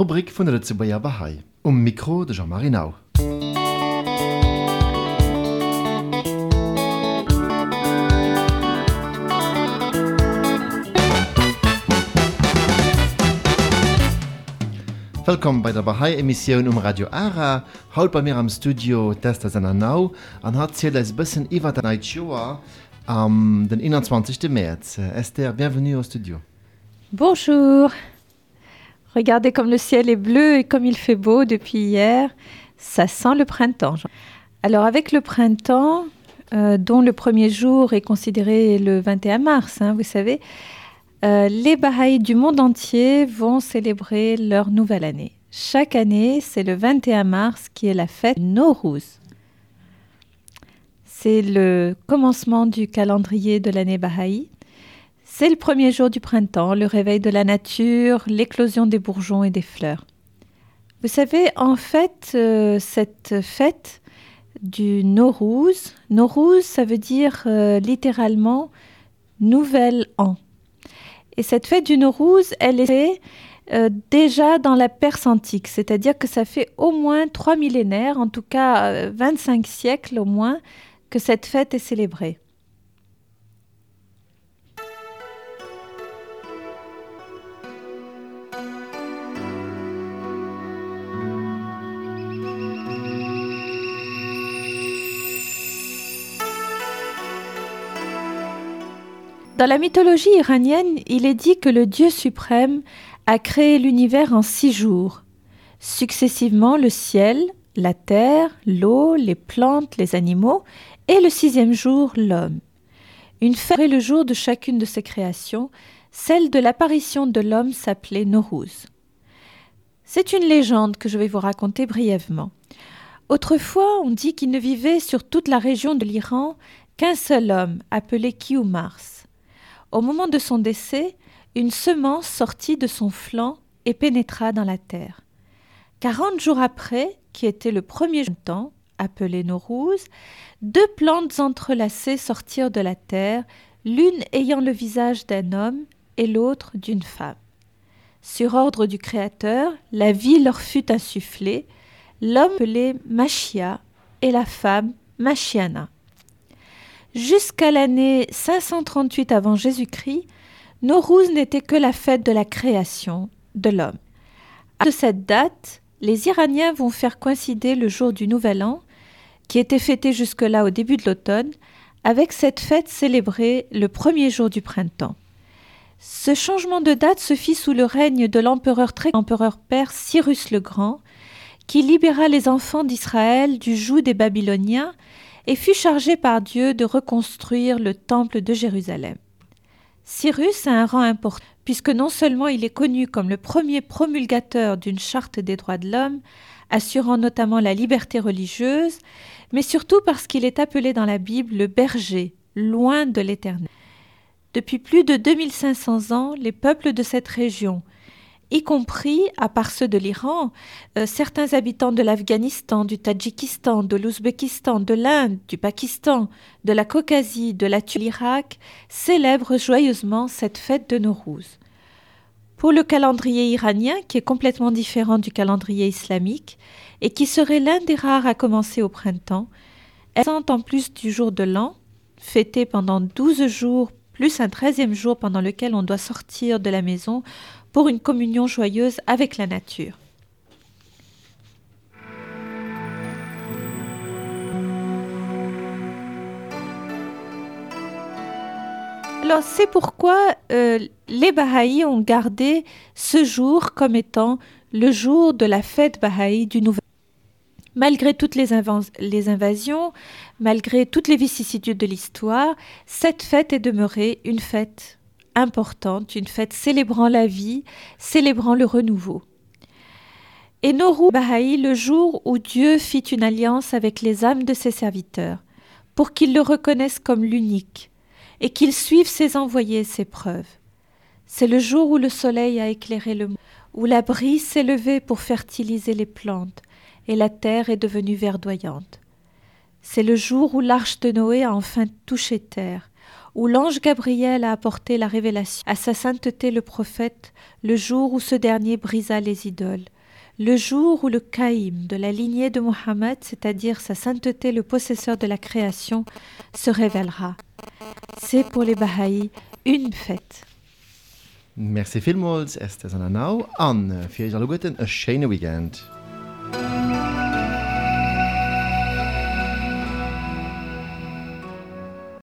Rubrik vun der ze Bayier Bahai um Mikro de Jean Marinau. Wellkom bei der BahaiEmissionioun um Radio Ara, haut bei mir am Studio Test as an Nau an hat ziel als bëssen iwwer den Joa am um, den 21. März. Est der bienvenu au Studio. Bonjour! Regardez comme le ciel est bleu et comme il fait beau depuis hier. Ça sent le printemps. Alors avec le printemps, euh, dont le premier jour est considéré le 21 mars, hein, vous savez, euh, les Bahaïs du monde entier vont célébrer leur nouvelle année. Chaque année, c'est le 21 mars qui est la fête Nowruz. C'est le commencement du calendrier de l'année Bahaï. C'est le premier jour du printemps, le réveil de la nature, l'éclosion des bourgeons et des fleurs. Vous savez, en fait, euh, cette fête du Nowruz, Nowruz, ça veut dire euh, littéralement nouvel an. Et cette fête du Nowruz, elle est euh, déjà dans la Perse antique, c'est-à-dire que ça fait au moins trois millénaires, en tout cas euh, 25 siècles au moins, que cette fête est célébrée. Dans la mythologie iranienne, il est dit que le Dieu suprême a créé l'univers en six jours, successivement le ciel, la terre, l'eau, les plantes, les animaux, et le sixième jour l'homme. Une fête est le jour de chacune de ces créations, celle de l'apparition de l'homme s'appelait Nowruz. C'est une légende que je vais vous raconter brièvement. Autrefois, on dit qu'il ne vivait sur toute la région de l'Iran qu'un seul homme, appelé Kiou Mars. Au moment de son décès, une semence sortit de son flanc et pénétra dans la terre. Quarante jours après, qui était le premier temps, appelé Nowruz, deux plantes entrelacées sortirent de la terre, l'une ayant le visage d'un homme et l'autre d'une femme. Sur ordre du Créateur, la vie leur fut insufflée, l'homme appelé Machia et la femme Machiana. Jusqu'à l'année 538 avant Jésus-Christ, Nowruz n'était que la fête de la création de l'homme. À de cette date, les Iraniens vont faire coïncider le jour du Nouvel An, qui était fêté jusque-là au début de l'automne, avec cette fête célébrée le premier jour du printemps. Ce changement de date se fit sous le règne de l'empereur très père Cyrus le Grand, qui libéra les enfants d'Israël du joug des Babyloniens et fut chargé par Dieu de reconstruire le temple de Jérusalem. Cyrus a un rang important puisque non seulement il est connu comme le premier promulgateur d'une charte des droits de l'homme, assurant notamment la liberté religieuse, mais surtout parce qu'il est appelé dans la Bible le berger, loin de l'Éternel. Depuis plus de 2500 ans, les peuples de cette région, y compris, à part ceux de l'Iran, euh, certains habitants de l'Afghanistan, du Tadjikistan, de l'Ouzbékistan, de l'Inde, du Pakistan, de la Caucasie, de la l'Irak, célèbrent joyeusement cette fête de Nowruz. Pour le calendrier iranien, qui est complètement différent du calendrier islamique et qui serait l'un des rares à commencer au printemps, elle sent en plus du jour de l'an, fêté pendant 12 jours plus un treizième jour pendant lequel on doit sortir de la maison pour une communion joyeuse avec la nature. Alors c'est pourquoi euh, les Bahaïs ont gardé ce jour comme étant le jour de la fête Bahaï du Nouvel Malgré toutes les, les, invasions, malgré toutes les vicissitudes de l'histoire, cette fête est demeurée une fête importante, une fête célébrant la vie, célébrant le renouveau. Et Noru Bahaï, le jour où Dieu fit une alliance avec les âmes de ses serviteurs, pour qu'ils le reconnaissent comme l'unique, et qu'ils suivent ses envoyés, ses preuves. C'est le jour où le soleil a éclairé le monde, où la brise s'est levée pour fertiliser les plantes, et la terre est devenue verdoyante. C'est le jour où l'arche de Noé a enfin touché terre, où l'ange Gabriel a apporté la révélation à sa sainteté le prophète, le jour où ce dernier brisa les idoles, le jour où le Caïm de la lignée de Mohammed, c'est-à-dire sa sainteté le possesseur de la création, se révélera. C'est pour les Bahaïs une fête. Merci vielmals, es ist an alle guten, a schöne Weekend.